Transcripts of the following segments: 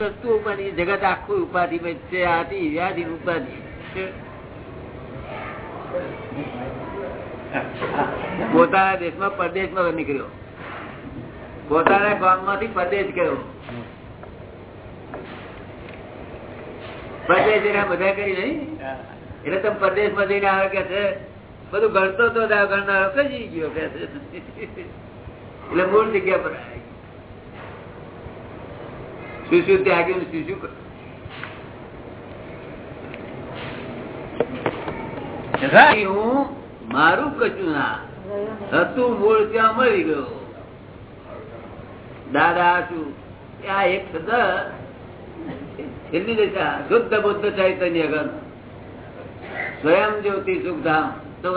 વસ્તુ ઉપાધિ જગત આખું ઉપાધિ વ્યાધિ ઉપાધિ પોતાના દેશમાં પરદેશમાં નીકળ્યો. પોતાના ગામમાંથી પરદેશ ગયો. પરદેશ બધા કરી નહીં એટલે તમે પરદેશમાં જઈને આવે કે છે, બધું ગણતો તો ગણનારો કઈ ગયો કે એટલે મૂળ જગ્યા પર શું શું ત્યાગ્યું શું શું હું મારું કચું ના હતું મૂળ ત્યાં મળી ગયો. દાદા શું? આ એક છેલ્લી દશા શુદ્ધ બુદ્ધ ચૈતન્ય ગણ સ્વયં જ્યોતિ સુખધામ. તો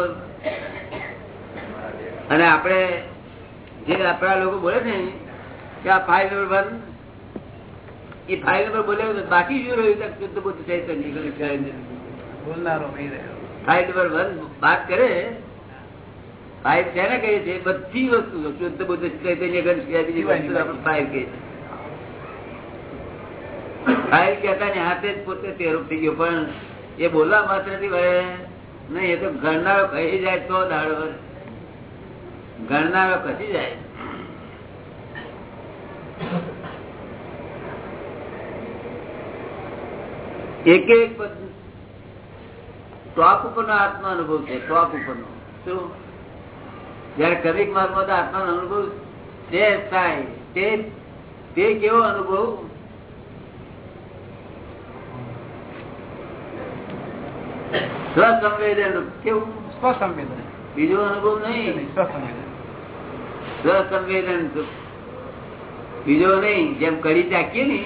અને આપણે જે આપણા લોકો બોલે છે કે આ ફાઇલ વન એ ફાઇલ નંબર બોલે બાકી શું રહ્યું શુદ્ધ બુદ્ધ ચૈતન્ય બોલનારો ફાઇલ નંબર વન વાત કરે. ફાઇલ તેને કહે છે બધી વસ્તુ શુદ્ધ બુદ્ધ ચૈતન્ય ગણ બીજી વસ્તુ આપણે ફાઇલ ફાઇલ કહેતા ને હાથે જ પોતે તેરું થઈ ગયો પણ એ બોલવા માત્ર નથી વળે. નહીં એ તો ગણનારો કહી જાય તો દાડો ગણનારો કહી જાય. એક એક ટોપ ઉપરનો આત્મા અનુભવ છે ટોપ ઉપરનો. શું? જયારે કવિક માર્ગમાં તો આત્માનો અનુભવ તે થાય તે તે કેવો અનુભવ? સ્વસંવેદન. કેવું? સ્વસંવેદન. બીજો અનુભવ નહીં. સ્વસંવેદન. સ્વસંવેદન. બીજો નહીં. જેમ કરી ચાકીએ ને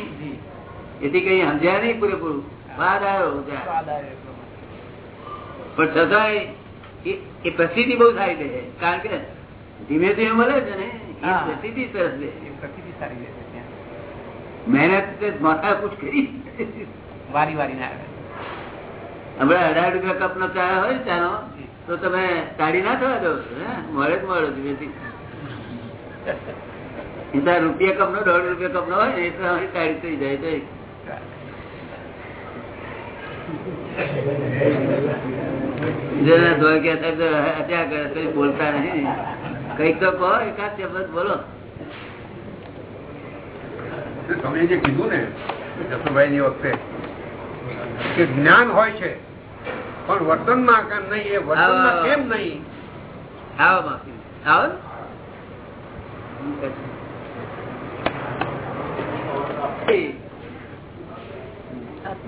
એથી કઈ સમજ્યા નહીં પૂરેપૂરું? આવ્યો. પણ છતાંય એ- એ પ્રસિદ્ધિ બહુ સારી રહે કારણ કે ધીમે ધીમે મળે છે ને એ. પ્રસિદ્ધિ સરસ એ સારી રહે છે મહેનત મહેનત કુછ કરી. વારી વારી ના આવે. હમણાં અઢાર રૂપિયા કપ નો ચા હોય ચાનો તો તમે તાળી ના થવા દો. હે? મળે જ મળે ધીમેથી. એ રૂપિયા કપ નો દોઢ રૂપિયા કપ નો હોય ને એટલે તાળી થઈ જાય તો જેને ધોઈ ગયા સાહેબ તો હત્યા કરે કઈ બોલતા નહીં. કંઈક તો કહો એકાદ શબ્દ બોલો. તમે જે કીધું ને જસુભાઈ ની વખતે કે જ્ઞાન હોય છે પણ વર્તનમાં કેમ નહીં એ વર્તન. કેમ નહીં? આવો આવો?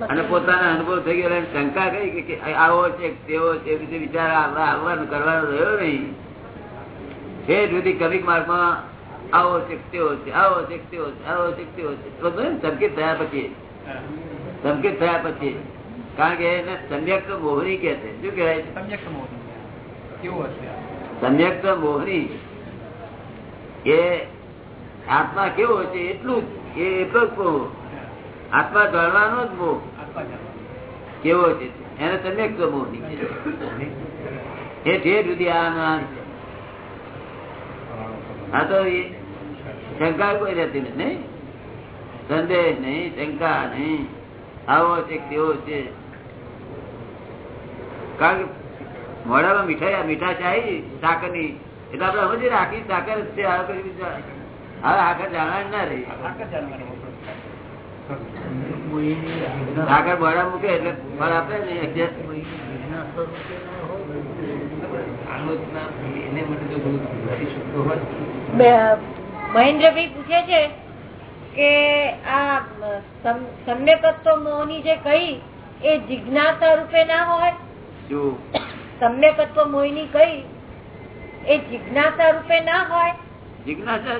અને પોતાના અનુભવ થઈ ગયો શંકા કઈ કે- કે આવો છે તેવો છે રીતે વિચાર આવવાનું કરવાનો રહ્યો નહીં. છે જુદી કવિક માર્ગમાં આવો છે તેવો છે આવો છે તેવો છે આવો છે તેવો છે. સંકેત થયા પછી. સંકેત થયા પછી. કારણ કે એને સમ્યક મોહરી કે છે. શું કહેવાય? છે સમ્યક સમોહન. કેવું હશે આ? મોહરી. એ આત્મા કેવો છે? એટલું જ એ એટલો જ આત્મા જાણવાનો જ મોહ કેવો છે એને તમે મોહની કે એ ઠેર સુધી આ તો શંકા કોઈ રહેતી નથી નહીં સંદેહ નહીં શંકા નહીં આવો છે કેવો છે કારણ કે મોડામાં મીઠાઈ મીઠા ચાઈ સાકરની એટલે આપડે સમજી રાખી સાકર જ છે. હવે આખર જાણવા ના રહી સાકર મોઢા મૂકે એટલે ફળ આપે ને મહેન્દ્રભાઈ પૂછે છે કે આ સમ- સમ્યકત્વ મોહની જે કહી એ જિજ્ઞાસા રૂપે ના હોય? શું સમ્યકત્વ મોહિની કહી એ જિજ્ઞાસા રૂપે ના હોય? જિજ્ઞાસા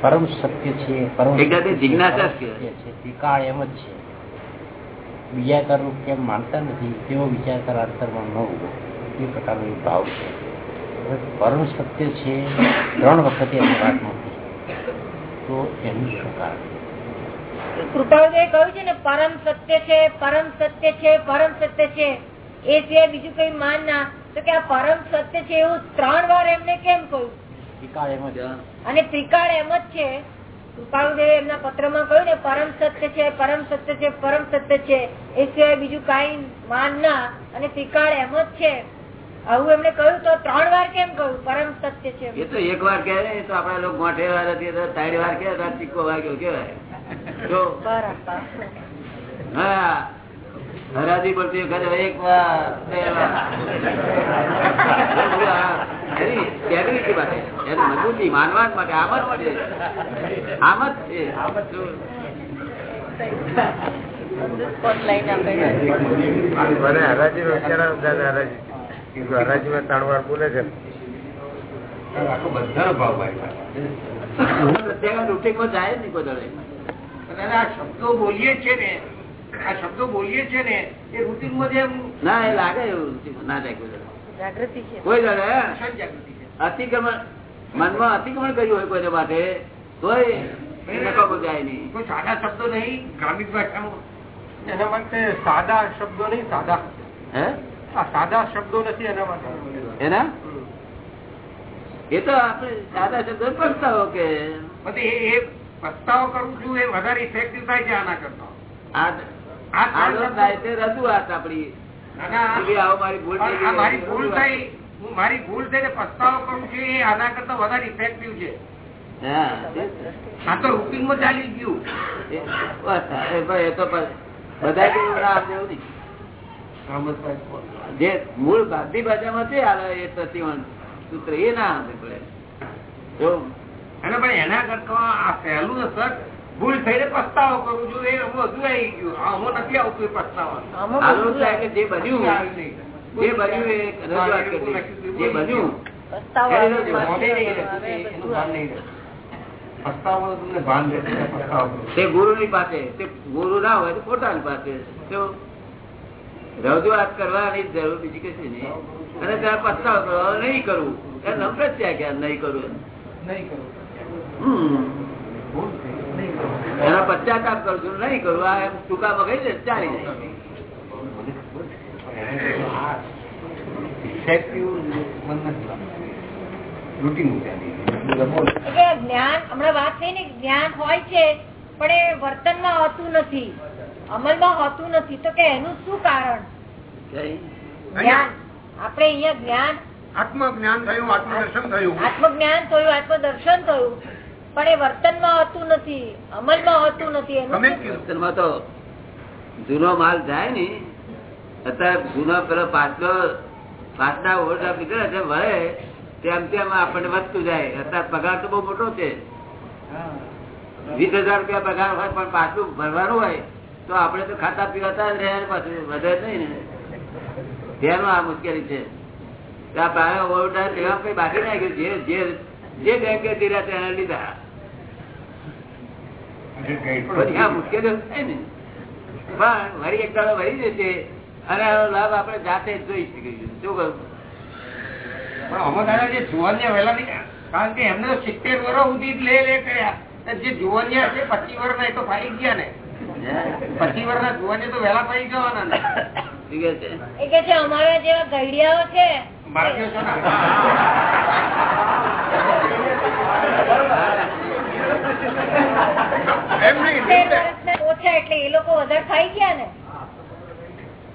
પરમ સત્ય છે પરમ જિજ્ઞાસા. છે. ત્રિકાળ એમ જ છે. બીજા કરવું કેમ માનતા નથી તેવો વિચાર કર અંતરમાં ન ઊભો. એ પ્રકારનો ભાવ છે. પરમ સત્ય છે ત્રણ વખતે વાત નથી તો એનું શું કારણ? કૃપાળુદેવે કહ્યું છે ને પરમ સત્ય છે પરમ સત્ય છે પરમ સત્ય છે. એ સિવાય બીજું કઈ માન ના. તો કે આ પરમ સત્ય છે એવું ત્રણ વાર એમને કેમ કહ્યું? વિકાળ એમ જ. અને ત્રિકાળ એમ જ છે કૃપાળુદેવ એમના પત્રમાં કહ્યું ને પરમ સત્ય છે પરમ સત્ય છે પરમ સત્ય છે એ સિવાય બીજું કઈ માન ના અને ત્રિકાળ એમ જ છે. આવું એમને કહ્યું તો ત્રણ વાર કેમ કહ્યું? પરમ સત્ય છે એ તો એક વાર કહે તો આપડા લોકો ગોઠે વાર હતી ત્રણ વાર કે તો વાગ્યો કેવાય બરાબર. હા. હરાજી પડતી વખતે એક વાર બે મજબૂતી માનવા માટે આમ જ છે. આમ જ છે. નો કોઈ દળે. આ શબ્દો બોલીએ છીએ ને આ શબ્દો બોલીએ છીએ ને એ રૂટીનમાં ના એ લાગે એવું ના જાય જાગૃતિ છે. કોઈ જાગૃતિ છે? અતિક્રમણ મનમાં અતિક્રમણ કર્યું હોય કોઈને માટે તોય સાદા શબ્દો નહીં ગ્રામીણ ભાષામાં? એના માટે સાદા શબ્દો નહીં સાદા. હે? આ સાદા શબ્દો નથી એના માટે. એના? એ તો આપણે સાદા શબ્દો પસ્તાવો કે પછી એ પસ્તાવો કરું છું એ વધારે ઇફેક્ટિવ થાય છે આના કરતા. આ રજૂઆત આપણી. અને આ- મારી ભૂલ થઈ પણ મારી ભૂલ થઈ હું મારી ભૂલ થઈને પસ્તાવો કરું છું એ આના કરતા વધારે ઇફેક્ટિવ છે. હા તો રૂટીનમાં ચાલી ગયું. એ તો બધા ના આપે નહીં. જે મૂળ ભારતીય ભાષામાં છે એ પ્રતિવન સૂત્ર એ ના આપે પડે જો અને પણ એના કરતા આ પહેલું ને સર ભૂલ થઈને પસ્તાવો કરું છું એ હું આવી ગયું. આમો નથી આવતું એ પસ્તાવા. બધું કે જે બન્યું જે બન્યું એ રજૂઆત કરી જે બન્યું નહીં બધું નહીં રજૂઆત કરવાની જરૂર બીજી કશું નહીં. અને ત્યાં પસ્તાવો કરવો નહીં કરવું. ત્યાં નમ્ર ત્યાં કે નહીં કરવું. હમ. એનો પશ્ચાતાપ કરશું નહીં કરું. આ એમ ટૂંકામાં કહી દે ચાલી જાય. જ્ઞાન હમણાં વાત થઈ ને જ્ઞાન હોય છે પણ એ વર્તનમાં હોતું નથી. અમલમાં હોતું નથી. તો કે એનું શું કારણ? જ્ઞાન. આપણે અહીંયા જ્ઞાન આત્મ જ્ઞાન થયું આત્મદર્શન થયું. આત્મજ્ઞાન થયું આત્મદર્શન થયું. પણ એ વર્તનમાં હોતું નથી અમલમાં હોતું નથી વર્તન. વર્તનમાં તો જૂનો માલ જાય ને અત્યારે જૂનો પેલો પાછલો પાછલા ઓરડા નીકળે છે વળે તેમ તેમ આપણને વધતું જાય. અત્યારે પગાર તો બહુ મોટો છે. વીસ હજાર રૂપિયા પગાર હોય પણ પાછું ભરવાનું હોય તો આપણે તો ખાતા પીવાતા જ રહ્યા ને પાછું વધે નહીં ને. તેનું આ મુશ્કેલી છે. ત્યાં ઓરડા એવા કઈ બાકી નાખ્યું જે જે બેંકે દીધા તેને લીધા. થાય પણ વરી એક દાડો વરી જશે અને આનો લાભ આપણે જાતે જ જોઈ શકીશું શું કહ્યું પણ આમાં દાદા જે જુવાનિયા વહેલા નહીં કારણ કે એમને તો સિત્તેર વર્ષ સુધી લે લે કર્યા. જે જુવાનિયા છે પચીસ વર્ષ ના એ તો ફાઈ ગયા ને. પચીસ વર્ષ ના જુવાનિયા તો વહેલા ફાઈ જવાના ને. છે? એ કે છે અમારા જેવા ઘડિયાઓ છે. માર્ગીઓ છો ને? એમ નહીં સિત્તેર વર્ષના ઓછા એટલે એ લોકો વધારે ખાઈ ગયા ને.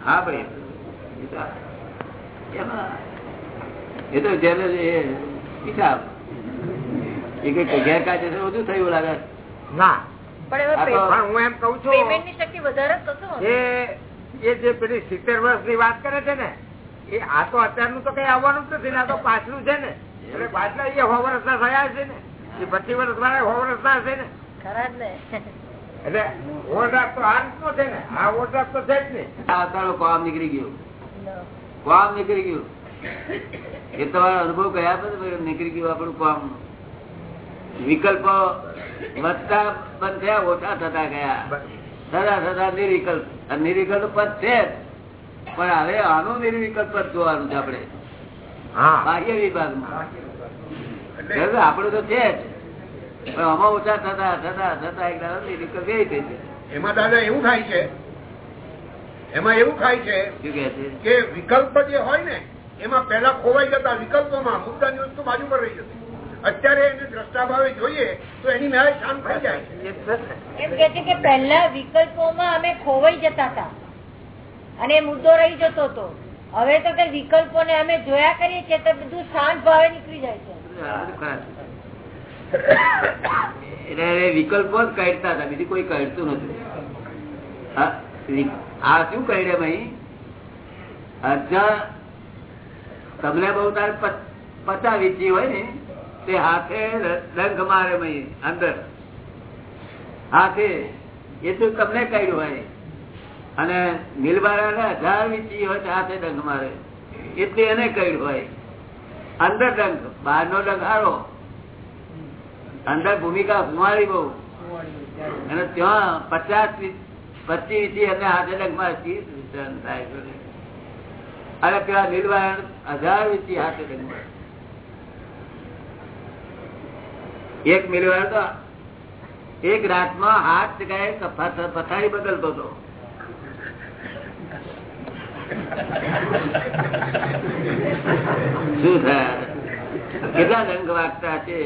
હા ભાઈ. એ તો- એમાં એ તો જેને હિસાબ એ કઈ ગેરકાયદેસર ઓછું થયું લાગે. ના. પણ હું એમ કઉ છું. પેમેન્ટની શક્તિ વધારે. એ એ જે પેલી સિત્તેર વર્ષની વાત કરે છે ને એ આ તો અત્યારનું તો કઈ આવવાનું જ નથી આ તો પાછલું છે ને. એટલે પાછલા એ સો વર્ષ ના થયા છે ને. એ પચીસ વર્ષ વાળા સો વર્ષ ના છે ને. ખરા જ ને. એટલે ઓવરડ્રાફ્ટ તો આ રીતનો છે ને આ ઓવરડ્રાફ્ટ તો છે જ ને આ અત્યારે કામ નીકળી ગયું. કામ નીકળી ગયું. એ તમારો અનુભવ કયા પછી નીકળી ગયું આપણું કોમ વિકલ્પો વધતા બંધ થયા ઓછા થતા ગયા. થતા થતા નિર્વિકલ્પ નિર્વિકલ્પ પદ છે પણ હવે આનું નિર્વિકલ્પ પદ જોવાનું છે આપણે. હા. બાહ્ય વિભાગમાં? આપણું તો છે જ. પણ આમાં ઓછા થતા થતા થતા એક દાડો નિર્વિકલ્પ થઈ છે એમાં દાદા એવું થાય છે એમાં એવું થાય છે શું કહે છે? કે વિકલ્પ જે હોય ને એમાં પહેલા ખોવાઈ જતા વિકલ્પોમાં મુદ્દાની વસ્તુ બાજુ પર રહી જતી. અત્યારે એને દ્રષ્ટાભાવે જોઈએ તો એની મેળે શાંત થઈ જાય છે. એમ કે છે કે પહેલા વિકલ્પોમાં અમે ખોવાઈ જતા હતા અને એ મુદ્દો રહી જતો હતો. હવે તો કે વિકલ્પોને અમે જોયા કરીએ છીએ તો બધું શાંત ભાવે નીકળી જાય છે. એટલે વિકલ્પો જ કાઢતા હતા, બીજું કોઈ કાઢતું નથી. આ શું કાઢે ભાઈ? તમને બહુ તાર પચા વીચી હોય ને, તે હાથે ડંખ મારે ભાઈ, અંદર. હાથે. એ તો તમને કહ્યું હોય. અને નીલબારા હજાર વીચી હોય હાથે ડંખ મારે. એટલે એને કહ્યું હોય. અંદર ડંખ બહાર નો ડંખ હારો. અંદર ભૂમિકા કુમારી બહુ. અને ત્યાં પચાસ પચીસથી અને હાથે ત્રીસ વિતરણ થાય. અને પેલા નીલવાયણ હજાર વીસી હાથે મારે એક મિલવાર તો એક રાતમાં હાથ જગ્યાએ પથારી બદલતો હતો. શું થાય? કેટલા રંગ વાગતા છે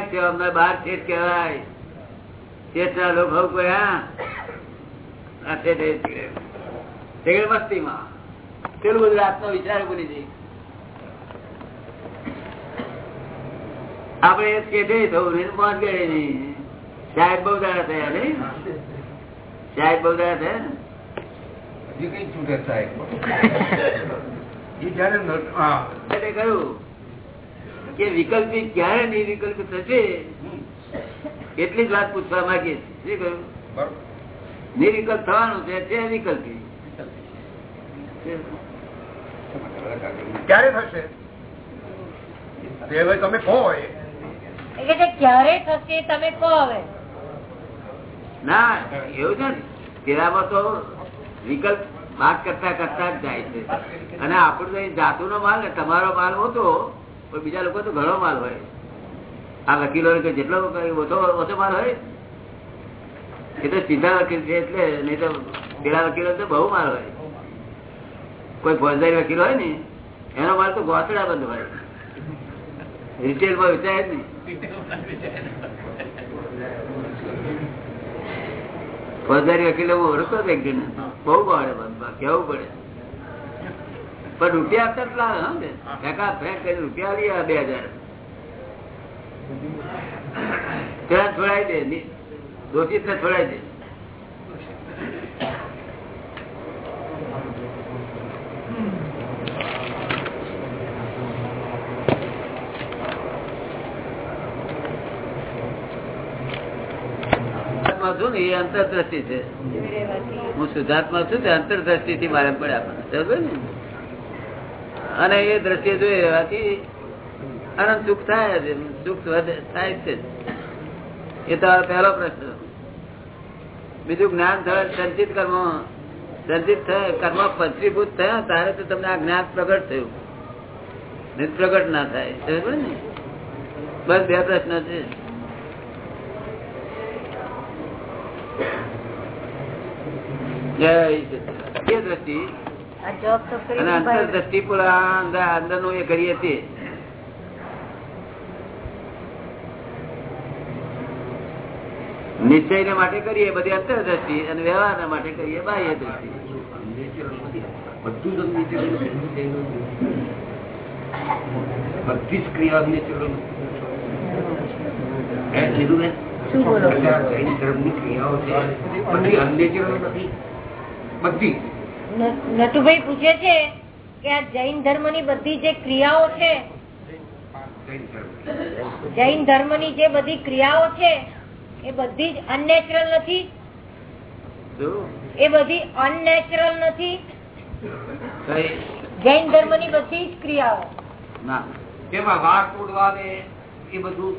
જ છે અમને બાર શેઠ કહેવાય. શેઠ ના લોકો મસ્તીમાં. પેલું બધું રાતનો વિચાર ભૂલી જઈ આપડે એ શેઠે થવું ને પહોંચ ગયે નહીં. સાહેબ બહુ દાડા થયા નહીં. સાહેબ બહુ દાડા થયા હજી કઈ છૂટે સાહેબ. એ જયારે એટલે કહ્યું કે વિકલ્પી ક્યારે નિર્વિકલ્પ થશે? એટલી જ વાત પૂછવા માંગીએ છીએ. શું કહ્યું? નિર્વિકલ્પ થવાનું છે તે વિકલ્પી. ક્યારે થશે? તમે કહો એ. એ કે ક્યારે થશે તમે કહો હવે. ના એવું છે ને પેલામાં તો વિકલ્પ વાત કરતા કરતા જ જાય છે. અને આપણું તો અહીં જાતુનો માલ ને તમારો માલ ઓછો પણ બીજા લોકો તો ઘણો માલ હોય. આ વકીલો જેટલો ઓછો માલ હોય, એ તો સીધા વકીલ છે એટલે નહીં તો પેલા વકીલો તો બહુ માલ હોય. કોઈ ફોજદારી વકીલ હોય ને, એનો માલ તો ગોસડા બંધ હોય. રિટેલમાં વિચારે જ નહીં. ફોજદારી વકીલો હું ઓળખતો એક જણને. બહુ ભાડે બંધ કેવું પડે? પણ રૂપિયા આપતા હા ફેંકા ફેંક કરી રૂપિયા લઈ આવે બે હજાર. ત્યાં છોડાઈ દે દોષિત ને છોડાઈ દે. છું ને એ અંતરદ્રષ્ટિ છે. હું શુદ્ધાત્મા છું તે અંતરદ્રષ્ટિ થી મારે પડે આપણને. અને એ દ્રષ્ટિએ જોઈ રહેવાથી અનંત સુખ થાય છે સુખ થાય છે. એ તો પહેલો પ્રશ્ન. બીજું જ્ઞાન થયું સંચિત કર્મ સંચિત કર્મ પંચીભૂત થયા, તારે તો તમને આ જ્ઞાન પ્રગટ થયું. પ્રગટ ના થાય. બસ બે પ્રશ્ન છે. જય. દ્રષ્ટિ. અને પૂરા અંદરનું એ કરીએ તે નિશ્ચય માટે કરીએ બધી અંતર દ્રષ્ટિ અને વ્યવહાર માટે કરીએ બાહ્ય દ્રષ્ટિ. બધું જ ક્રિયા unnatural નથી બધી. નટુભાઈ પૂછે છે કે આ જૈન ધર્મની બધી જે ક્રિયાઓ છે જૈન ધર્મની જે બધી ક્રિયાઓ છે એ બધી જ અનનેચરલ નથી? એ બધી અનનેચરલ નથી? જૈન ધર્મની બધી જ ક્રિયાઓ. ના. તેમાં વાર તોડવા એ બધું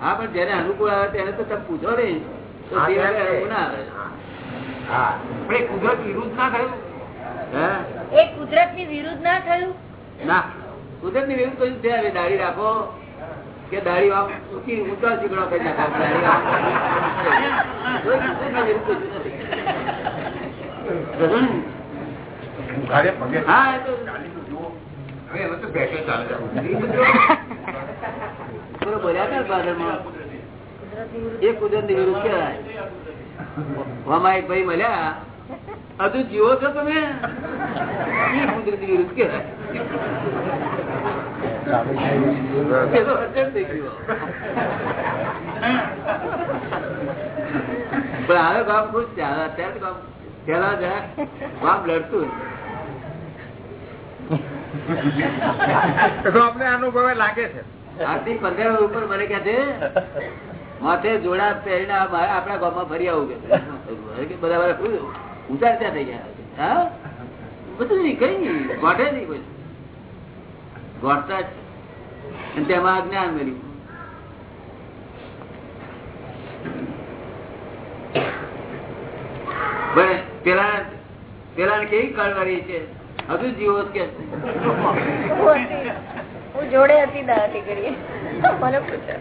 હા પણ જેને અનુકૂળ આવે તેને તો તમે પૂછો ને. કુદરત વિરુદ્ધ ના થયું? હે? એ કુદરતની વિરુદ્ધ ના થયું? ના. કુદરતની વિરુદ્ધ કયું છે? દાઢી રાખો. કે દાઢી આમ ઊંચી ઊંચા ચીકણો કરી નાખો કુદરત વિરુદ્ધ એક ભાઈ મળ્યા. હજુ જીવો છો તમે? એ કુદરતી વિરુદ્ધ કહેવાય એ તો અચળ થઈ ગયો. પણ હવે ગામ ખુશ છે. અત્યારે ગામ પેલા જરા ગામ લડતું અમને અનુભવે લાગે છે. આજથી પંદર ઉપર મને કહે છે માથે જોડા પહેરીને આપણા ગામમાં ફરી આવું કે બધા બધા શું ઊંચા ઊંચા થઈ ગયા. હા? બધું નહીં કઈ નહીં. ગોઠે નહીં કોઈ. ગોઠતા જ. અને તેમાં આ જ્ઞાન મળ્યું પેલા પેલા કેવી કળવારી છે? હજુ જીવો કે હું જોડે હતી દાટી કરીએ મને પૂછો.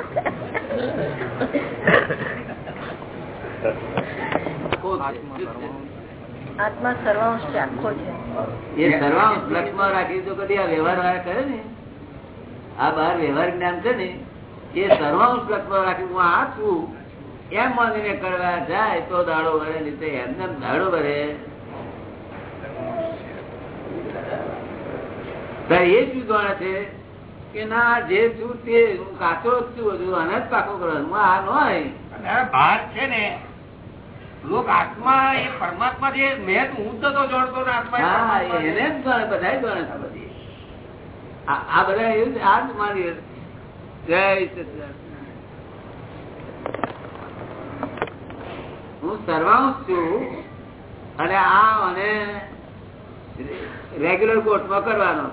આત્મા સર્વાંશ છે આખો છે. એ સર્વાંશ લક્ષમાં રાખી તો કદી આ વ્યવહાર વાળા કરે ને? આ બહાર વ્યવહાર જ્ઞાન છે ને એ સર્વાંશ લક્ષમાં રાખી હું આ છું એમ માનીને કરવા જાય તો દાડો ભરે નહીં તો એમને દાડો ભરે એ શું જાણે છે કે ના જે છું તે હું કાચો જ છું હજુ અને જ પાકો કરો હું આ ન હોય. ભાર છે ને લોક આત્મા એ પરમાત્મા જે મેં તો હું જ નતો જાણતો ને આત્મા એને. જ જાણે બધા જાણે છે બધી. આ બધા એવું છે, આ જ મારી જય હું સર્વાંશ છું, અને આ મને રેગ્યુલર કોર્ટમાં કરવાનો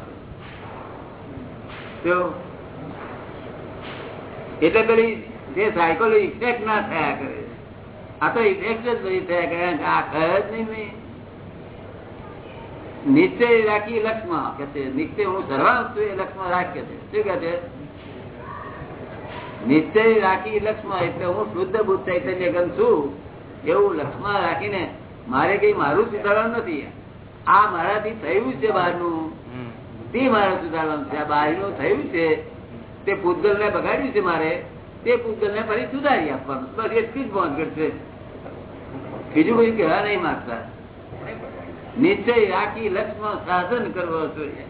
છે. એટલે પેલી જે સાયકોલોજી ઇફેક્ટ ના થયા કરે આ તો ઇફેક્ટ જ બધી થયા કરે આ ખર જ નહીં નિશ્ચય રાખી લક્ષમાં કે છે નિશ્ચય હું સર્વાંશ છું એ લક્ષમાં રાખે છે. શું કે છે? નિશ્ચય રાખી લક્ષમાં એટલે હું શુદ્ધ બુદ્ધ ચૈતન્ય ગમ છું એવું લક્ષમાં રાખીને મારે કઈ મારું સુધારવાનું નથી. આ મારાથી થયું છે બહારનું. તે મારે સુધારવાનું છે. આ બહારનું થયું છે. તે પૂતગલ ને બગાડ્યું છે મારે. તે પૂતગલ ને ફરી સુધારી આપવાનું. બસ એટલી જ પહોંચ છે. બીજું કઈ કહેવા નહીં માંગતા. નિશ્ચય રાખી લક્ષ્મણ સાધન કરવો જોઈએ?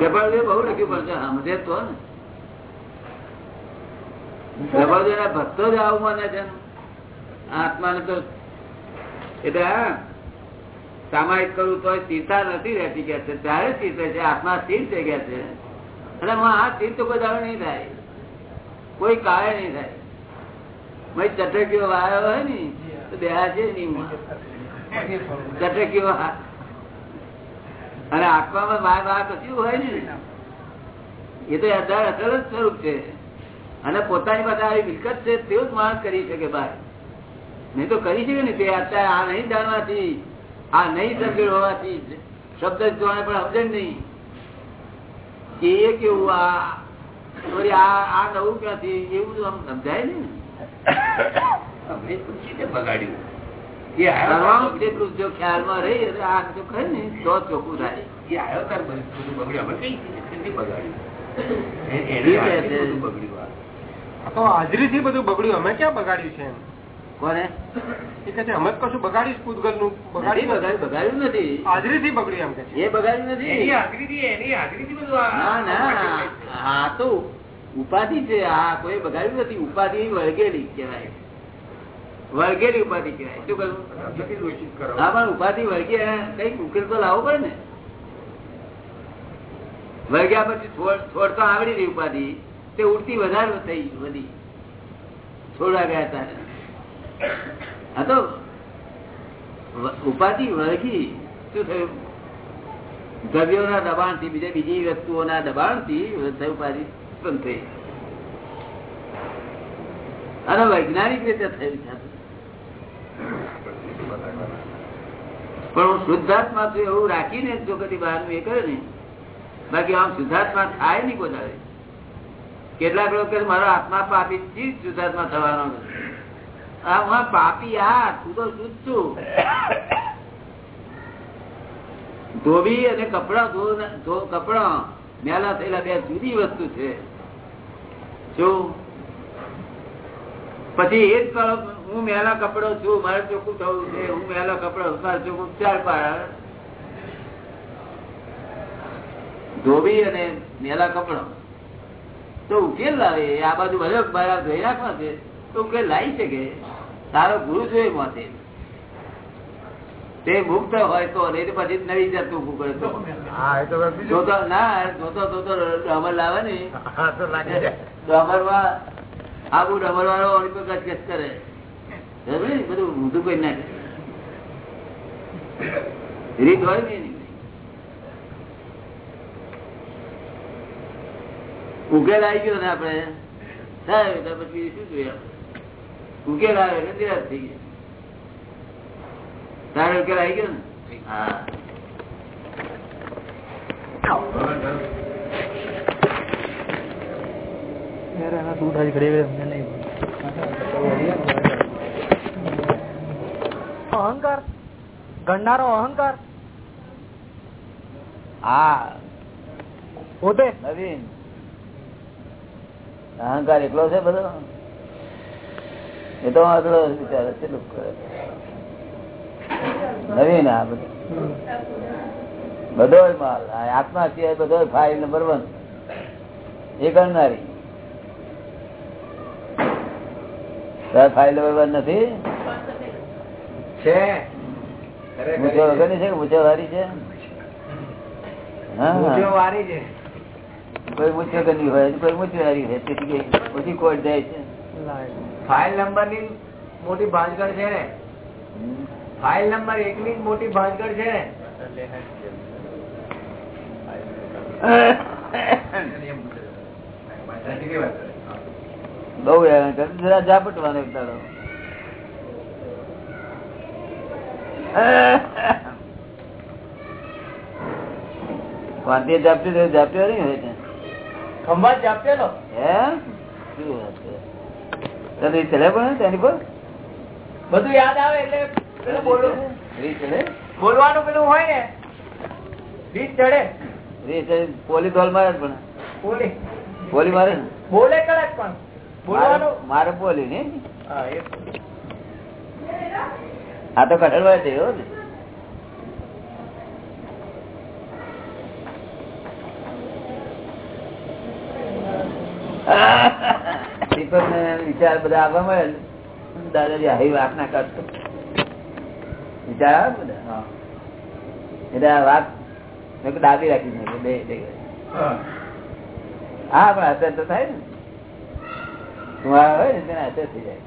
જબરદસ્ત બહુ લખ્યું પડશે સમજે તો ને. જબરદસ્ત ભક્તો જ આવું માને છે. આત્માને તો એટલે સામાયિક કરવું તો ચિંતા નથી રહેતી કે છે ત્યારે ચિંતે છે આત્મા સ્થિર થઈ ગયા છે અને આ સ્થિર તો બધા નહીં થાય. કોઈ કાળે નહીં થાય. ચટકીઓ વાયો હોય ને માં. અને આત્મામાં વાય બા કશું હોય ને, એ તો અઢાર અસલ જ સ્વરૂપ છે. અને પોતાની પાસે આવી મિલકત છે, તેવું જ માણસ કરી શકે બહાર. નહીં તો કરી શકે ને તે અત્યારે આ નહીં જાણવાથી, આ નહીં સમજણ હોવાથી, શબ્દ જોવાને પણ સમજણ નહીં. કે એ કેવું, આ આ નવું ક્યાંથી, એવું આમ સમજાય ને અમને પૂછ્યું બગાડ્યું? એ આવ્યો સર્વાંગ તાર જેટલું જો ખ્યાલમાં રહી એટલે આ જો કહે ને તો ચોખ્ખું થાય. એ આવ્યો તાર બધું બધું બગડ્યું. અમે કઈ બગાડ્યું. એ- એ એને કહે વાંચી છે. બધું બગડ્યું આ. આ તો હાજરી થી બધું બગડ્યું. અમે ક્યાં બગાડ્યું છે કોને? એ કે છે અમે કશું બગાડીશ પૂતગલનું બગાડી બગાડ્યું બગાડ્યું નથી. હાજરી થી બગડ્યું એમ કે છે. એ બગાડ્યું એની નથી એની હાજરીથી બધું ના ના. આ તો ઉપાધિ છે. આ કોઈ બગાડ્યું નથી. ઉપાધિ વળગેલી કહેવાય. વળગેલી ઉપાધિ કહેવાય. શું પણ ઉપાધિ વળગે કઈ ઉકેલ તો લાવવો પડે ને. વળગ્યા પછી છોડ તો આવડી રહી ઉપાધિ. તે ઉડતી વધારે થઈ વધી. છોડવા ગયા હતા. હા તો ઉપાધિ વળગી શું થયું? દ્રવ્યોના દબાણથી, બીજા બીજી વસ્તુઓના દબાણથી ઉપાધિ ઉત્પન્ન થઈ. અને વૈજ્ઞાનિક રીતે થયું છે પણ હું શુદ્ધાત્મા છું એવું રાખીને જો કદી બહારનું એ કરે ને. બાકી આમ શુદ્ધાત્મા થાય નહીં કોઈ કેટલાક લોકો મારો આત્મા પાપી ચીજ શુદ્ધાત્મા થવાનો પાપી હા, તું તો શુદ્ધ છું. ધોબી અને કપડા ધો- કપડા, મેલા થયેલા બે જુદી વસ્તુ છે. શું પછી એ જ હું મેલા કપડો છું મારે ચોખ્ખું થવું છે હું મેલા કપડો મારે ચોખ્ખું ચાર પાડ ધોબી અને મેલા કપડો. તો ઉકેલ લાવે આ બાજુ ભલે બહાર ધોઈ નાખવા છે તો ઉકેલ લાવી શકે. તારો ગુરુ જોઈએ માટે તે મુક્ત હોય તો નહીં પછી નવી જાતનું ઉભું કરે તો. જોતો ના જોતો જોતો ડમર લાવે ને. ડમરમાં આબુ ડમર વાળો પર કચકચ કરે. બધું ઊંધું કઈ નાખે. રીત હોય ને. ઉકેલ આવી ગયો ને આપડે થાય એટલે પછી શું જોઈએ ઉકેલ આવે એટલે નિરાશ થઈ ગયા. તારે ઉકેલ આવી ગયો ને? હા. અહંકાર? ગણનારો અહંકાર? હા. પોતે? નવીન. અહંકાર એકલો છે બધો? એ તો આગળ વિચાર છે નવીન આ બધું. બધો માલ. આત્મા સિવાય બધો ફાઇલ નંબર વન એ ગણનારી તારે ફાઇલ નંબર નથી? છે. મૂછો વગરની છે કે મૂછો વાળી છે? હા. વારી છે. કોઈ મૂછો વગરની હોય કોઈ મૂછો વાળી હોય ઓછી કોટ જાય છે. ફાઇલ નંબરની મોટી ભાંજગડ છે ને. ફાઇલ નંબર એક ની મોટી ભાંજગડ છે ને. બહુ હેરાન કરે. જરા ઝાપટવાનો એક દાડો. વાંધે ઝાપટી રહ્યો ઝાપટ્યો નહીં હોય ત્યાં. ખંભાત જાપેલો હે? શું વાત છે? તને ઈ પણ તેની પર? બધું યાદ આવે એટલે પેલું બોલવું. ચડે બોલવાનું પેલું હોય ને રીત ચડે. રી ચડે પોલી ધોલ મારે પણ. પોલી મારે બોલે કદાચ પણ. મારે- ને આ તો કઠડવા છે ને. વિચાર બધા આવવા મળે દાદાજી આવી વાત ના કરતો. વિચાર આવે બધા? એટલે આ વાત મેં દાબી રાખી કીધું બે બે હા. પણ અસર તો થાય ને. તમારા હોય ને તેને અસર થઈ જાય.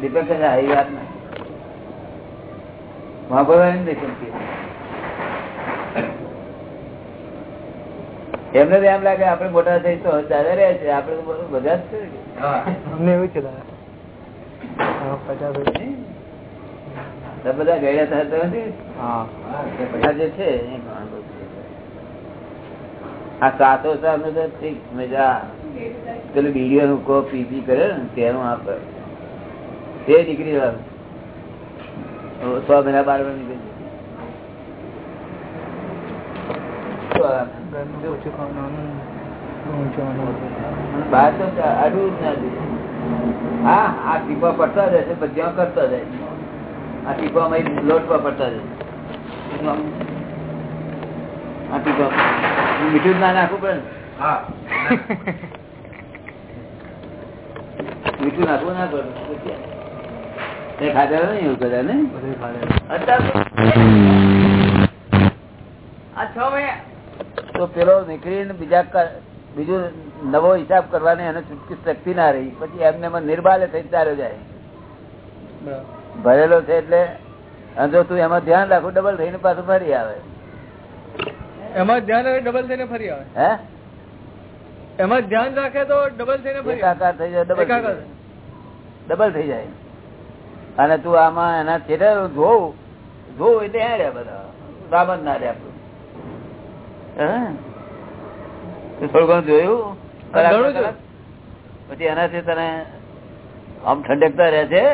દીપક આવી વાત ના વાપરવાની નથી ગમતી. એમને તો એમ લાગે આપડે મોટા થઈ તો દાદા રહ્યા છે આપડે તો બધા જ છે અમને એવું છે બધા ગયડા થતા નથી? જે છે આ સાતો સાહેબ તો ઠીક મજા પેલું વીડિયો નું કો પીપી કરે તેનું આ તે નીકળી સો મહિના બાર મહિના નીકળી હા, આ ટીપા પડતા જાય છે કરતા જાય આ ટીપા લોટવા પડતા જાય આ ટીપા. મીઠું ના નાખવું પડે હા. મીઠું નાખવું ના પડે ખાધા નહીં એવું કદાચ ને? તો પેલો નીકળીને બીજા બીજું નવો હિસાબ કરવાની એને ચૂટકી શક્તિ ના રહી. પછી એમને એમાં નિર્બાલે થઈ ચાલ્યો જાય. ભરેલો છે એટલે જો તું એમાં ધ્યાન રાખું ડબલ થઈને પાછું ફરી આવે. એમાં ધ્યાન ડબલ થઈને ફરી આવે. હે? એમાં ધ્યાન રાખે તો ડબલ થઈને થઈ જાય ડબલ. ડબલ થઈ જાય. અને તું આમાં એના છેડે જોવ જોવ એટલે હે રહ્યા બધા. રામન ના રહ્યા? થોડું ઘણું જોયું? પછી એનાથી તને આમ ઠંડકતા રહે છે?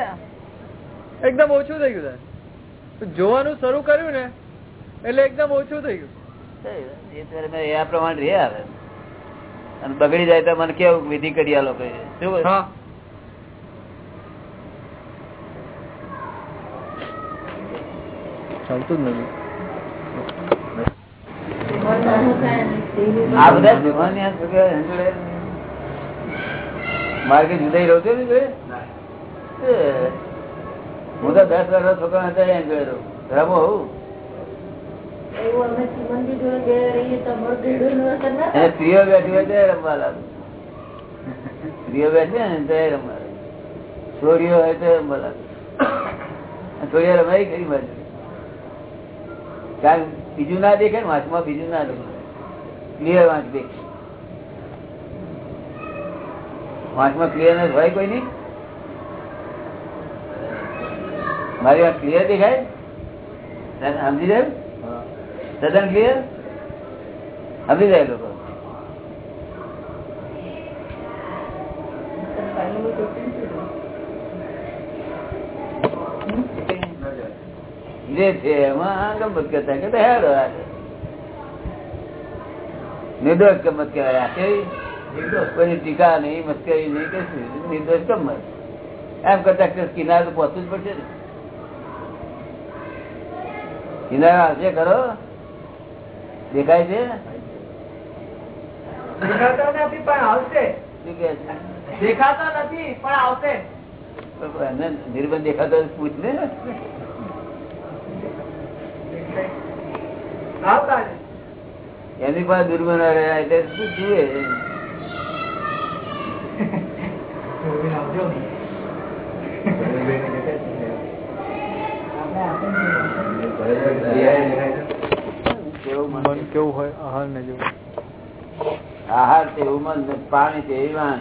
એકદમ ઓછું થઈ ગયું જોવાનું શરૂ કર્યું ને એટલે એકદમ ઓછું થઈ ગયું. એ મેં આ પ્રમાણે રે આવે. અને બગડી જાય તો મને કેવું વિધિ કરી આ લોકો શું ચાલતું જ નથી. આ બધા જુવાની. મારે કઈ જુદાઈ રહું છું હું તો દસ વર્ષ છોકરા. રમો હું. સ્ત્રીઓ બેઠી હોય તો રમવા લાગે. સ્ત્રીઓ બેઠી ને તો રમવા લાગે. છોડીઓ હોય તો રમવા લાગે. અને છોડીઓ રમાઈ ખરી બાજુ. કારણ બીજું ના દેખે ને વાંચમાં બીજું ના દેખાય ક્લિયર વાંચ દેખ વાંચમાં ક્લિયર હોય કોઈ નહીં? મારી વાત ક્લિયર દેખાય? સમજી જાય તદ્દન ક્લિયર સમજી જાય લોકો ગમત કરતા કે હેડો નિર્દોષ ગમત કોઈ ટીકા નહીં મસ્કરી નહીં કે નિર્દોષ ગમત એમ કરતા કિનારે પહોંચવું જ પડશે ને કિનારે આવશે ખરો દેખાય છે? દેખાતો નથી પણ આવશે. શું કે છે? દેખાતો નથી પણ આવશે. નિર્બંધ દેખાતો પૂછ ને એની પાસે દુર્બન રહ્યા એટલે શું જુએ? મન મન કેવું હોય? આહાર ને જેવું. આહાર છે એવું ને પાણી છે એવી વાન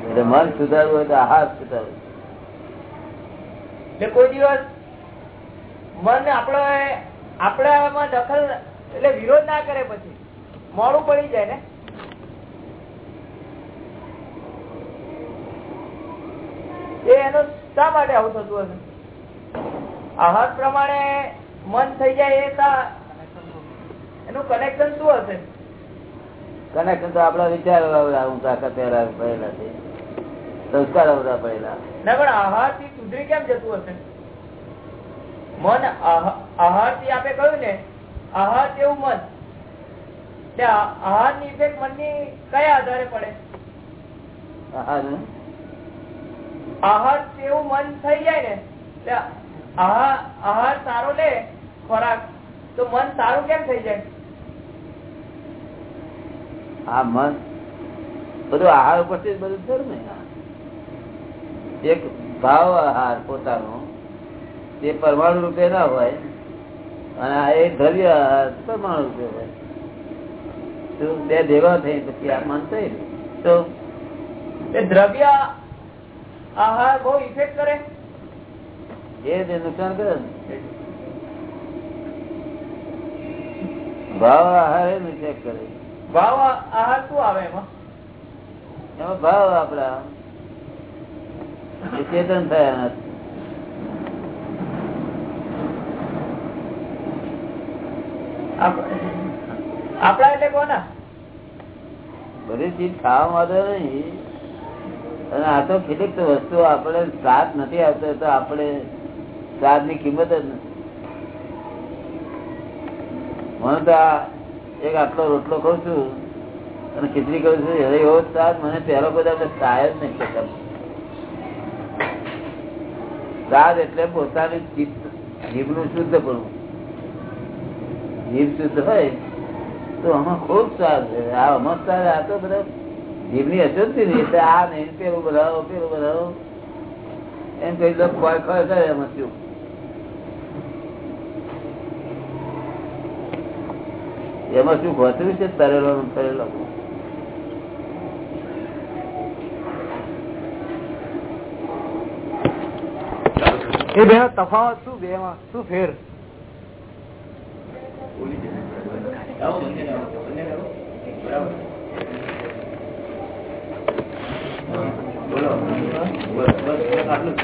એટલે મન સુધારવું હોય તો આહાર સુધારવું. એટલે કોઈ દિવસ મન આપડે આપડામાં દખલ એટલે વિરોધ ના કરે પછી. મોડું પડી જાય ને? એ એનો શા માટે આવું થતું હશે? આહાર પ્રમાણે મન થઈ જાય એ એનું કનેક્શન શું હશે? કનેક્શન તો આપડા વિચાર ઊંચા કતેરા પડેલા છે સંસ્કાર અવરા પડેલા ના પણ આહારથી સુધરી કેમ જતું હશે? મન આહારથી આપે કહ્યું ને આહાર જેવું મન. આહારની ઇફેક્ટ મનની કયા આધારે પડે? આહાર આહાર જેવું મન થઈ જાય ને આહાર સારો લે ખોરાક. તો મન સારું કેમ થઈ જાય? આ મન. બધું આહાર ઉપરથી બધું થયું ને. એક ભાવ આહાર પોતાનો તે પરમાણુ રૂપે ના હોય અને આ એક દ્રવ્ય આહાર પરમાણુ રૂપે હોય. બે ભેગા થઈ પછી આ મન થઈ તો એ દ્રવ્ય આહાર બહુ ઇફેક્ટ કરે? જે નુકસાન કરે ભાવ આહાર ચેક કરે. ભાવ આહાર શું આવે એમાં? એમાં ભાવ આપડા ચેતન થયા નથી. આપ- આપડા એટલે કોના? બધી ચીજ ખાવા માટે નહીં. અને આ તો કેટલીક વસ્તુ આપણે સ્વાદ નથી આવતો તો આપણે સ્વાદની કિંમત જ નથી. એક આટલો રોટલો કઉ છું અને ખીચડી કઉ છું હવે એવો સ્વાદ મને પહેલો બધા થાય જ નહીં કરતા સ્વાદ એટલે પોતાની ચિત્ત, જીભનું શુદ્ધ કરવું. જીભ શુદ્ધ હોય તો આમાં ખૂબ સ્વાદ છે. આ આમાં સ્વાદ, આ તો બધા જીભની અશુદ્ધિ નહીં, એટલે આ નહીં પેલું બનાવો પેલું બનાવો. એમ કહી દો ખોય ખોય કરે એમાં શું? એમાં શું ગોતરું છે? તરેલો તરેલો. એ બે તફાવત શું? બે માં શું ફેર? આટલું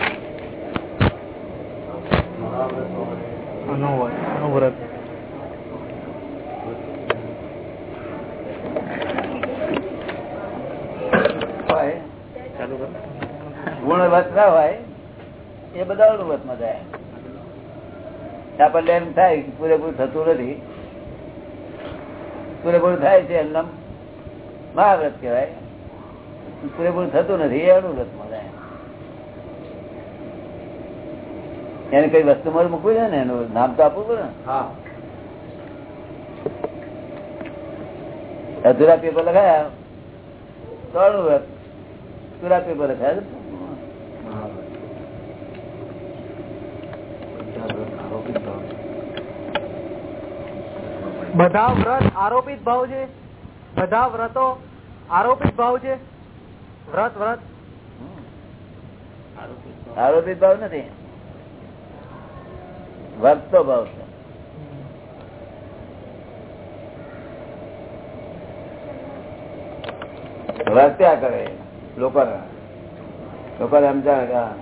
અનુવર અનુવ્રત ગુણવત ના હોય એ બધા અનુવતમાં જાય. આપણને એમ થાય પૂરેપૂરું થતું નથી. પૂરેપૂરું થાય છે એમ મહાવ્રત કહેવાય. પૂરેપૂરું થતું નથી એ અનુવ્રતમાં જાય. એને કઈ વસ્તુ મારું મૂકવું છે ને? એનું નામ તો આપવું પડે ને. અધુરા પેપર લખાયા. તો અનુવ્રત પૂરા પેપર લખાયા. બધા વ્રત આરોપિત ભાવ છે? બધા વ્રતો આરોપિત ભાવ છે? વ્રત વ્રત. આરોપિત ભાવ નથી. વર્તો ભાવ છે. વર્ત્યા કરે? લોકો લોકો સમજાવે કે હા.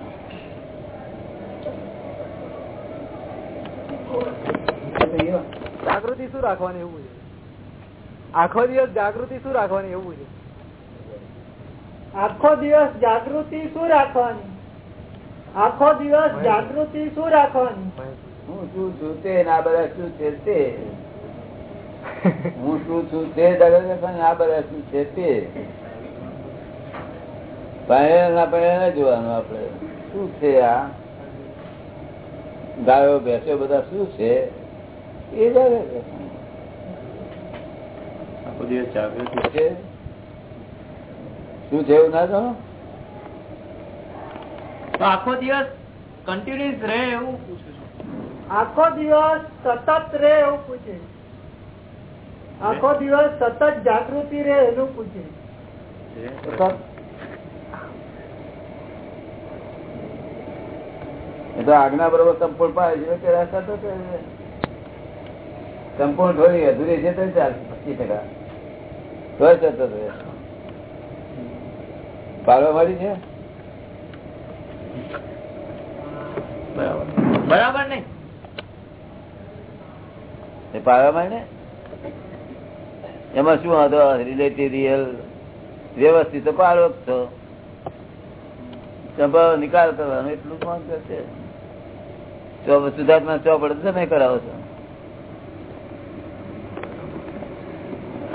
જાગૃતિ શું રાખવાની એવું છે? આખો દિવસ જાગૃતિ શું રાખવાની એવું છે? આખો દિવસ જાગૃતિ શું રાખવાની? આખો દિવસ જાગૃતિ શું રાખવાની? હું શું છું તે આ બધા શું છે તે? હું શું છું તે આ બધા શું છે તે? જોવાનું આપડે શું છે આ? ગાયો ભેંસો બધા શું છે? એ દગડ છે? શું છે એવું ના જાણો? આખો દિવસ કન્ટિન્યુઅસ રહે એવું પૂછું છું. આખો દિવસ સતત રહે એવું પૂછે. આખો દિવસ સતત જાગૃતિ રે એનું પૂછે. એ તો આજ્ઞા બરોબર સંપૂર્ણ પાડે છે. કે રાસ્તા તો તે સંપૂર્ણ થોડી અધૂરી છે તો ચાલશે? પચીસ ટકા. તો જતો પાડવા મળી છે? બરાબર. નહીં. એ પાડવા ને એમાં શું હતો? રિલેટિવ રિયલ વ્યવસ્થિત તો પાડો છો નિકાલ કરવાનો. એટલું કોણ કરશે? સુધાર્થમાં ચોપડે તમે કરાવો છો.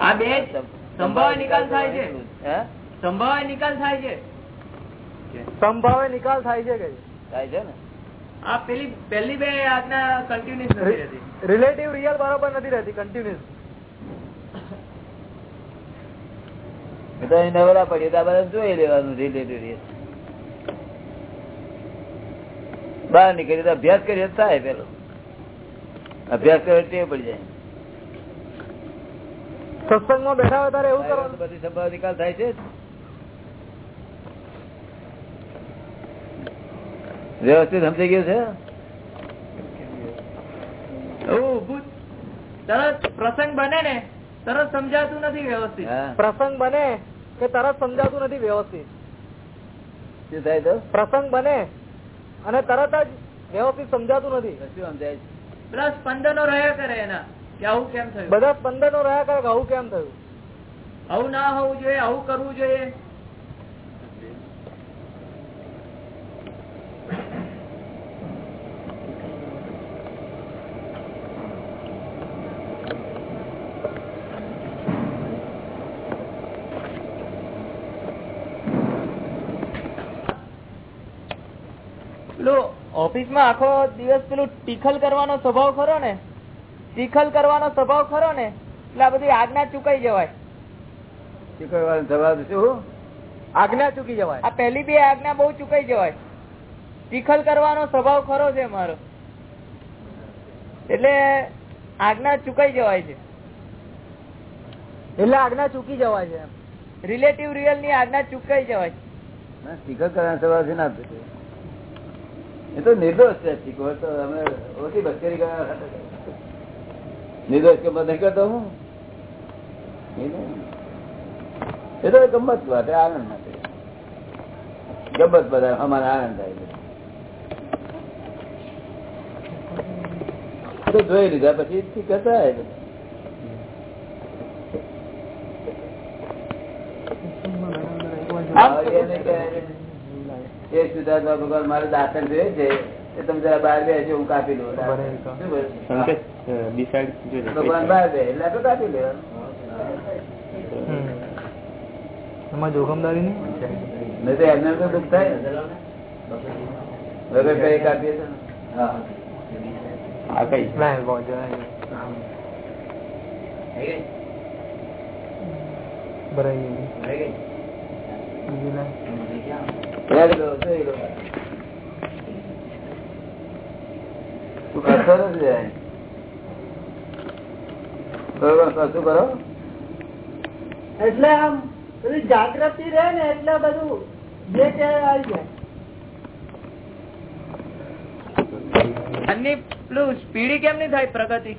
આ બે સંભાવે નિકાલ થાય છે. હે? સંભાવે નિકાલ થાય છે. સંભાવે નિકાલ થાય છે કે થાય છે ને? આ પેલી પહેલી બે આજના કન્ટિન્યુઅસ રિલેટિવ રિયલ બરોબર નથી રહેતી કન્ટિન્યુઅસ નવરા પડીએ તો બધા જોઈ લેવાનું રિલેટિવ રિયલ બહાર નીકળીએ તો અભ્યાસ કરીએ થાય પેલો. અભ્યાસ કરે તે પડી જાય. સત્સંગમાં બેઠા હોય ત્યારે એવું કરવાનું બધી સભા નિકાલ થાય છે વ્યવસ્થિત સમજાઈ ગયું છે? તરત પ્રસંગ બને ને તરત સમજાતું નથી વ્યવસ્થિત. પ્રસંગ બને કે તરત સમજાતું નથી વ્યવસ્થિત. શું થાય તો? પ્રસંગ બને અને તરત જ વ્યવસ્થિત સમજાતું નથી. શું સમજાય? પ્લસ સ્પંદનો રહ્યા કરે એના. કે આવું કેમ થયું? બધા સ્પંદનો રહ્યા કરે કે આવું કેમ થયું? આવું ના હોવું જોઈએ આવું કરવું જોઈએ. પેલું ઓફિસમાં આખો દિવસ પેલું ટીખલ કરવાનો સ્વભાવ ખરો ને? ટીખલ કરવાનો સ્વભાવ ખરો ને એટલે આ બધી આજ્ઞા ચૂકાઈ જવાય. શું સ્વભાવ શું આજ્ઞા ચૂકી જવાય. આ પહેલી બે આજ્ઞા બહુ ચૂકાઈ જવાય. શીખલ કરવાનો સ્વભાવ ખરો છે મારો. એટલે આજ્ઞા ચૂકાઈ જવાય છે. એટલે આજ્ઞા ચૂકી જવાય છે રિલેટિવ રિયલની આજ્ઞા ચૂકાઈ જવાય છે. શીખલ કરવાનો સ્વભાવ છે ના. એ તો નિર્દોષ છે શીખવો તો અમે ઓછી બસ્કરી કરવા નિર્દોષ કે નહીં કરતો હું? એ તો ગમત માટે આનંદ માટે. ગમત બધા, અમારે આનંદ થાય છે. જોઈ લીધા, પછી કરતા ભગવાન મારે દાંતણ જોઈએ છે. તમે જરા બહાર બેસજો હું કાપી લઉં શું બોલે? ભગવાન બહાર બે એટલે આપણે કાપી લેવાનું એમાં જોખમદારી નહીં નહીં તો એમને તો દુઃખ થાય ને. વગર કઈ કાપીએ તો હા આ કઈ રેડી લો, જોઈ લો. તું કરતો નથી જાય. કરો? એટલે આમ પેલી જાગૃતિ રહે ને એટલે બધું જે આવી જાય. આની પેલું સ્પીડી કેમ નહીં થાય પ્રગતિ?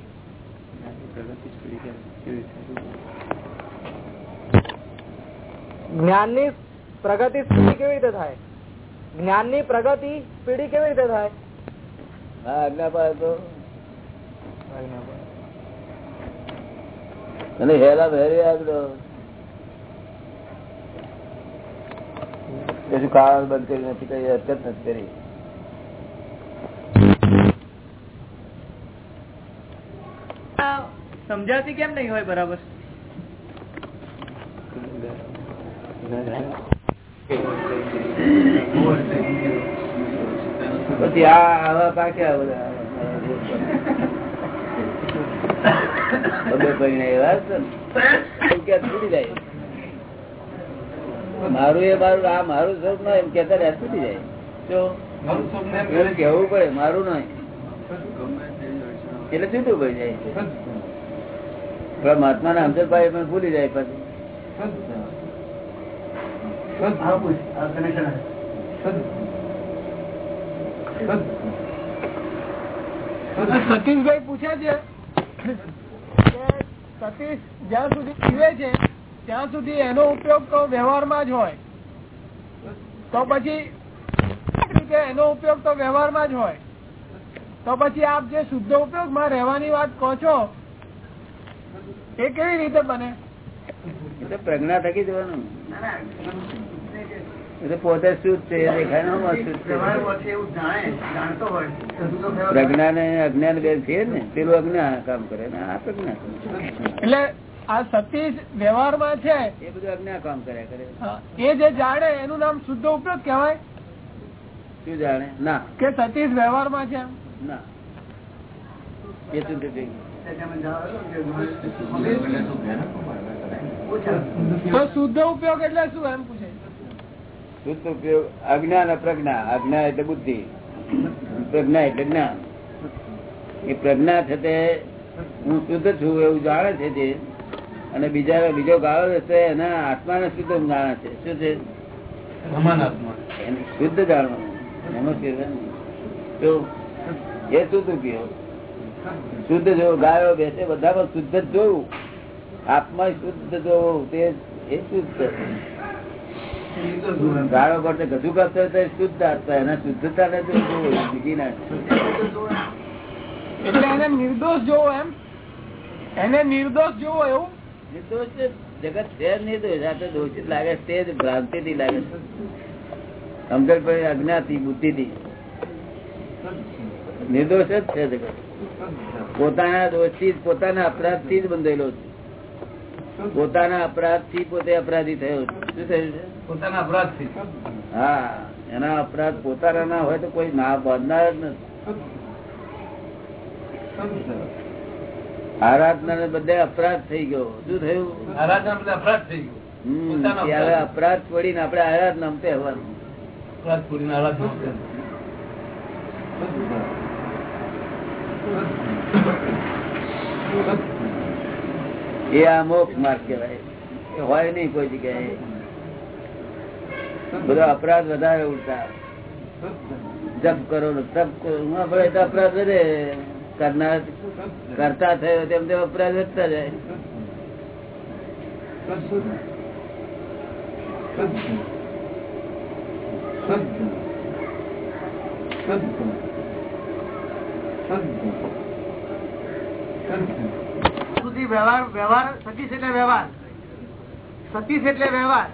જ્ઞાનની પ્રગતિ સ્પીડી કેવી રીતે થાય? જ્ઞાનની પ્રગતિ સ્પીડી કેવી રીતે થાય? હા આજ્ઞા પાડે તો. અને હેરા ભેરી આગળ. કશું કારણ બંધ કરી નથી કઈ હરકત નથી કરી. સમજાતી કેમ નહીં હોય બરાબર? પછી આ આવા પાક્યા બધા. મારું એ મારું આ મારું સ્વરૂપ ના એમ કેતા રહ્યા છૂટી જાય. જો કેવું પડે મારું નહીં. એટલે છૂટું પડી જાય. પેલા મહાત્મા ના પાડે પણ ભૂલી જાય પછી. સતીશભાઈ પૂછે છે સતીશ જ્યાં સુધી પીવે છે, ત્યાં સુધી એનો ઉપયોગ તો વ્યવહારમાં જ હોય. તો પછી રીતે એનો ઉપયોગ તો વ્યવહારમાં જ હોય. તો પછી આપ જે શુદ્ધ ઉપયોગમાં રહેવાની વાત કહો છો, એ કેવી રીતે બને? પ્રજ્ઞા થકી જવાનું પોતે શુદ્ધ છે પ્રજ્ઞા ને અજ્ઞાન બે છે ને પેલું અજ્ઞા કામ કરે ને આ પ્રજ્ઞા એટલે આ સતીશ વ્યવહારમાં છે. એ બધું અજ્ઞા કામ કર્યા કરે. એ જે જાણે એનું નામ શુદ્ધ ઉપયોગ કહેવાય? શું જાણે? ના. કે સતીશ વ્યવહારમાં છે એમ? ના. એ શુદ્ધ થઈ ગયું. તો શુદ્ધ ઉપયોગ એટલે શું એમ પૂછે? શુદ્ધ ઉપયોગ અજ્ઞાન અપ્રજ્ઞા. અજ્ઞા એટલે બુદ્ધિ. પ્રજ્ઞા એટલે જ્ઞાન. એ પ્રજ્ઞા છે તે હું શુદ્ધ છું એવું જાણે છે તે. અને બીજા બીજો ગાળો છે એના આત્માને શુદ્ધ જાણે છે. શું છે? શુદ્ધ જાણવાનું. એમાં ફેરફાર તો એ શુદ્ધ ઉપયોગ. શુદ્ધ જો ગાયો બેસે બધામાં શુદ્ધ જ જોવું. આત્મા શુદ્ધ જોવું. તે એ શુદ્ધ ગાળો કરતો ગધું કરતો શુદ્ધ આત્મા એના શુદ્ધતા ને જો નાખે એટલે એને નિર્દોષ જોવો એમ. એને નિર્દોષ જોવો એવું. નિર્દોષ જગત છે નિર્દોષ આ તો દોષિત લાગે તે જ ભ્રાંતિ થી લાગે. સમજણ પડી અજ્ઞાથી બુદ્ધિ થી નિર્દોષ જ છે જગત. પોતાના દોષથી પોતાના અપરાધથી જ બંધેલો છે. પોતાના અપરાધથી પોતે અપરાધી થયો શું થયું છે? પોતાના અપરાધથી હા એના અપરાધ પોતાના ના હોય તો કોઈ ના બાંધનાર જ નથી. આરાધના ને બધે અપરાધ થઈ ગયો. શું થયું? આરાધના બધા અપરાધ થઈ ગયો. ત્યારે અપરાધ. છોડીને આપણે આરાધના અપરાધ આરાધના એ આ મોક્ષ માર્ગ કહેવાય. હોય નહીં કોઈ જગ્યાએ. બધો અપરાધ વધારે ઉડતા. જપ કરો તપ કરો. તો અપરાધ વધે. કરનાર કરતા થયો તેમ તેમ અપરાધ વધતા જાય. સુધી વ્યવહાર વ્યવહાર સતીશ એટલે વ્યવહાર. સતીશ એટલે વ્યવહાર.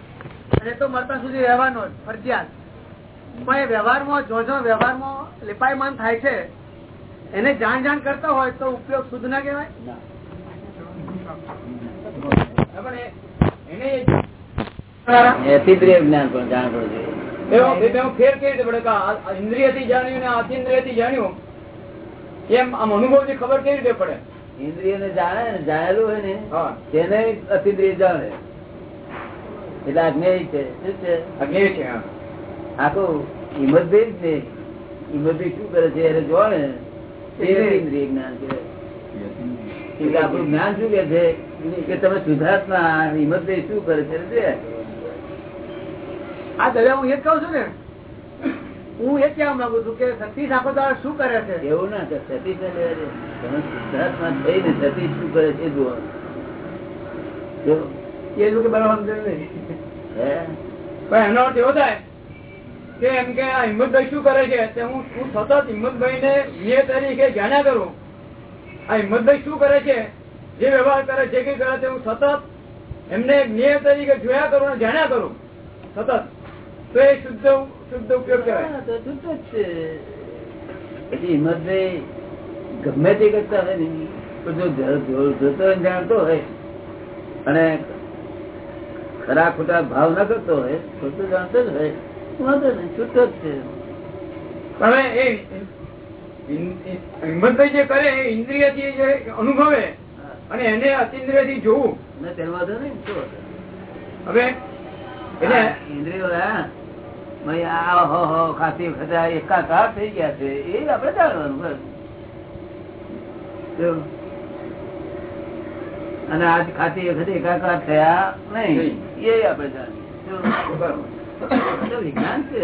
અને તો મરતા સુધી રહેવાનો ફરજિયાત. પણ એ વ્યવહારમાં જો જો વ્યવહારમાં લીપાયમાન થાય છે. એને જાણ જાણ કરતા હોય તો ઉપયોગ શુદ્ધ ના કહેવાય? એને જ્ઞાન પણ જાણવું જોઈએ. એવો એવો ફેર કેવી રીતે ઇન્દ્રિયથી જાણ્યું ને અતિન્દ્રિયથી જાણ્યું? એમ આમ અનુભવથી ખબર કેવી રીતે પડે? ઇન્દ્રિય ને જાણે ને જાણેલું હોય ને તેને અતિન્દ્રિય જાણે. એટલે આજ્ઞેય છે. શું છે? અજ્ઞેય છે હા. આખું હિંમતભાઈ છે. ને હિંમતભાઈ શું કરે છે? એને જોવા ને. તે ઇન્દ્રિય જ્ઞાન છે આપણું જ્ઞાન શું કે છે? કે તમે સુધાર્થમાં હિંમતભાઈ શું કરે છે. આ દાદા હું એ જ કહું છું ને. હું એ કહેવા માંગુ છું કે સતીશ આખો દાડો શું કરે છે? એવું ના કે સતીશ ને તમે શુદ્ધાત્મા થઈને સતીશ શું કરે છે જુઓ. એ જ કે બરાબર સમજે એનો અર્થ એવો થાય કે એમ કે આ હિંમતભાઈ શું કરે છે? તે હું હું સતત હિંમતભાઈ ને નિય તરીકે જાણ્યા કરું. આ હિંમતભાઈ શું કરે છે? જે વ્યવહાર કરે જે કઈ કરે છે હું સતત એમને જ્ઞેય તરીકે જોયા કરું અને જાણ્યા કરું. સતત. તો એ શુદ્ધ શુદ્ધ ઉપયોગ કરાય. શુદ્ધ તો જ છે. પછી હિંમતભાઈ ગમે તે કરતા હોય ને પણ જો જો- જો- જોતો જાણતો હોય અને ખરા ખોટા ભાવ ના કરતો હોય ખોટું જાણતો જ હોય. વાંધો નહીં છૂટો જ છે. પણ એ હિંમતભાઈ જે કરે એ ઇન્દ્રિયથી જે અનુભવે અને એને અતિન્દ્રિયથી જોવું. ને તેનો વાંધો નહીં શું હવે એટલે ઇન્દ્રિયો હા. ખાતી વખતે આ એકાકાર થઈ ગયા છે. એ આપણે જાણવાનું અને આજ ખાતી વખતે એકાકાર થયા નહીં. એ આપડે જાણીએ વિજ્ઞાન છે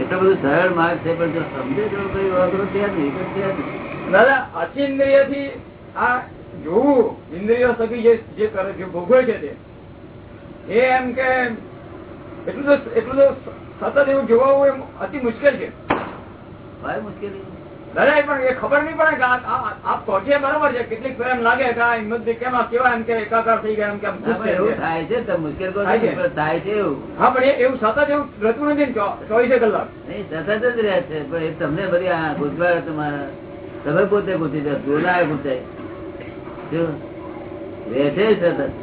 એટલો બધું સરળ માર્ગ છે પણ જો સમજે તો કઈ વાંધો ત્યાં નહીં તો ત્યાં નહીં. દાદા અતિન્દ્રિયથી આ જોવું ઇન્દ્રિયો સગી જે જે કરે છે ભોગવે છે તે. એ એમ કે એટલું તો એટલું તો સતત એવું જોવાવું એમ અતિ મુશ્કેલ છે. એ પણ એ ખબર નહીં પડે કે આ- છો બરાબર છે? કેટલીક ફેર એમ લાગે કે આ હિંમત કેમ કેવા એમ કે એકાકાર થઈ ગયા એમ કે આમ ના, ખુશ પણ થઈ એવું થાય છે તો મુશ્કેલ થાય છે. થાય? છે એવું. હા પણ એવું સતત એવું રહેતું નથી ને ચોવીસે કલાક. નહીં સતત જ રહે છે પણ એ તમને બધી આ ગુજરાત તમારા તમે પોતે ગુંચી જાય જોનાર ગુંચાય શું? રહે છે સતત.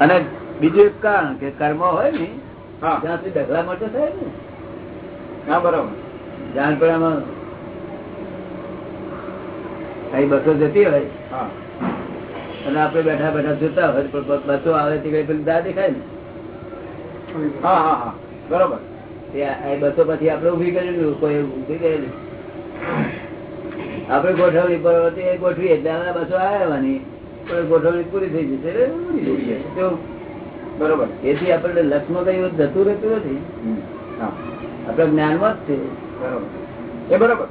અને બીજું એક કારણ કે કર્મ હોય ને ત્યાં સુધી ઢગલા મોટો થાય ને. હા બરાબર. જાણપણામાં કઈ બસો જતી હોય અને આપણે બેઠા બેઠા જોતા હોય પણ બસો આવે તે કઈ પેલી દા દેખાય ને. હા હા હા. બરોબર. બસો પછી આપડે ઊભી કરેલું કોઈ ઊભી કરેલી આપડે ગોઠવણી પર ગોઠવી એટલે બસો આવવાની પણ ગોઠવણી પૂરી થઈ જશે એટલે ઉડી તો બરોબર. એથી આપણને લક્ષમાં કઈ જતું રહેતું નથી. હા. આપડે જ્ઞાનમાં જ છે. બરોબર. એ બરોબર.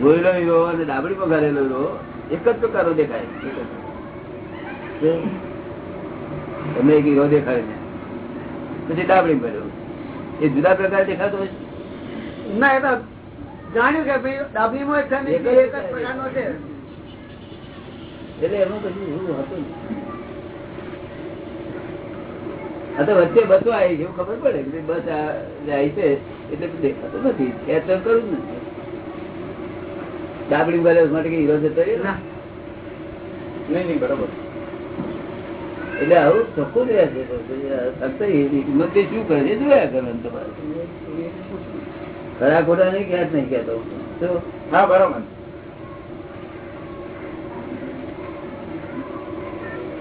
જોયેલો રહ્યો અને ડાબડી પગારેલો રહ્યો એક જ પ્રકારો દેખાય. તમને એક હીરો દેખાય છે. પછી ડાબડી ભર્યો એ જુદા પ્રકાર દેખાતો હોય ના એ તો જાણ્યું કે ભાઈ ડાબલીમાં માં છે ને એક જ એક જ પ્રકારનો છે. એટલે એમાં કશું એવું હતું આ તો વચ્ચે બસો આવી છે એવું ખબર પડે કે બસ આ જાય છે એટલે દેખાતું નથી. ખેંચ કરું જ નથી ભરે માટે કે હીરો જતો રહ્યો ને? નહીં નહીં બરોબર. એટલે આવું ચોખ્ખું રહ્યા છે. કિંમત શું કરે છે જોયા કરવાનું તમારે. ખરા ખોટા નહીં ક્યાં જ નહીં કહેતો. હા બરોબર.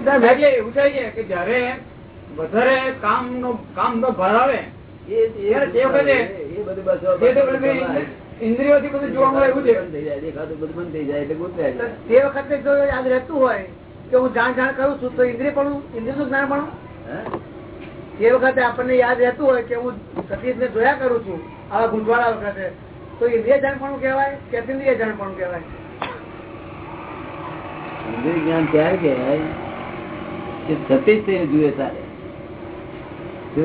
એવું થાય કે જયારે વધારે કામ નો કામ નો ભાર આવે ઇન્દ્રિયોથી બધું જોવા મળે એવું દેખાતું બધું બંધ થઈ જાય એટલે તે વખતે જો યાદ રહેતું હોય કે હું જાણ જાણ કરું છું તો ઇન્દ્રિય પણ ઇન્દ્રિયનું જ્ઞાન પણ? તે વખતે આપણને યાદ રહેતું હોય કે હું સતીશ ને જોયા કરું છું આવા ગુંજવાળા વખતે. તો ઇન્દ્રિય જાણ પણ કહેવાય? કે ઇન્દ્રિય જાણ પણ કહેવાય? ઇન્દ્રિય જ્ઞાન ક્યારે કહેવાય કે સતીશ થઈને જુએ તારે શું? જુદા તો થઈને જુએ ને તો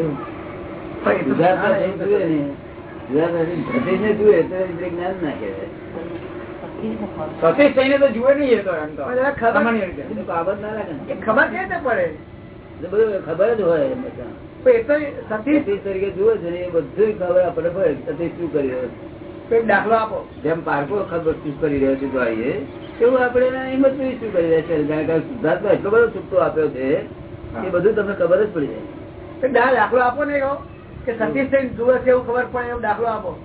થઈને સતીશને જુએ તો ઇન્દ્રિય ના કહેવાય. સતીશ થઈને તો જુએ નહીં એ તો એમ તો. પણ જરા ખબર જ હોય સતીશ તરીકે જુએ છે ને એ બધું ખબર આપણને પડે સતીશ શું કરી રહ્યો છે. એક દાખલો આપો. જેમ પારકો ખબર શું કરી રહ્યો છે દ્વારીએ એવું આપણે હિંમત શું કરી રહ્યા છે કારણ કે શુદ્ધાત્મા એટલો બધો છૂટો આપ્યો છે એ બધું તમને ખબર જ પડી જાય. દાખલો આપો ને એવો કે સતીશ થઈને જુએ છે એવું ખબર પડે એવો દાખલો આપો.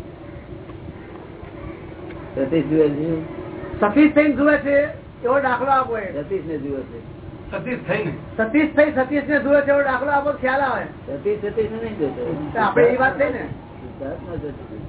સતીશ જુએ છે? સતીશ થઈને જુએ છે એવો દાખલો આપો એ. સતીશ ને જુએ છે. સતીશ થઈને. સતીશ થઈ સતીશ ને જુએ છે એવો દાખલો આપો ખ્યાલ આવે. સતીશ સતીશ ને નહીં જોતો. આપડે એ વાત થઈ ને. ને જુએ.